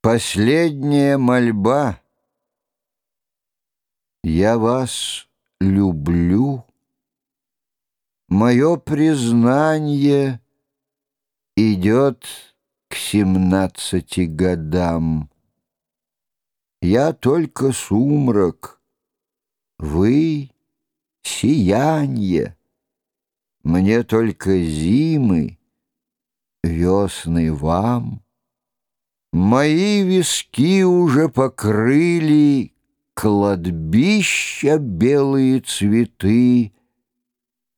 Последняя мольба. Я вас люблю. Мое признание идет к семнадцати годам. Я только сумрак, вы — сиянье. Мне только зимы, весны вам. Мои виски уже покрыли Кладбища белые цветы,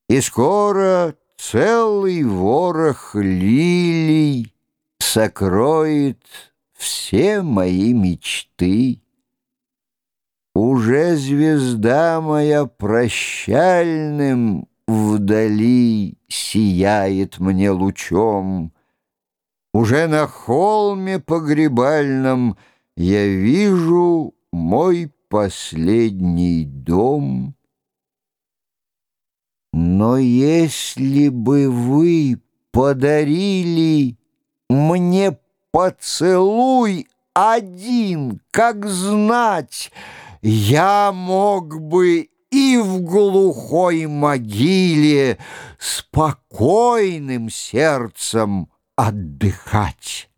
И скоро целый ворох лилий Сокроет все мои мечты. Уже звезда моя прощальным Вдали сияет мне лучом, уже на холме погребальном Я вижу мой последний дом. Но если бы вы подарили мне поцелуй один, как знать, я мог бы и в глухой могиле спокойным сердцем отдыхать.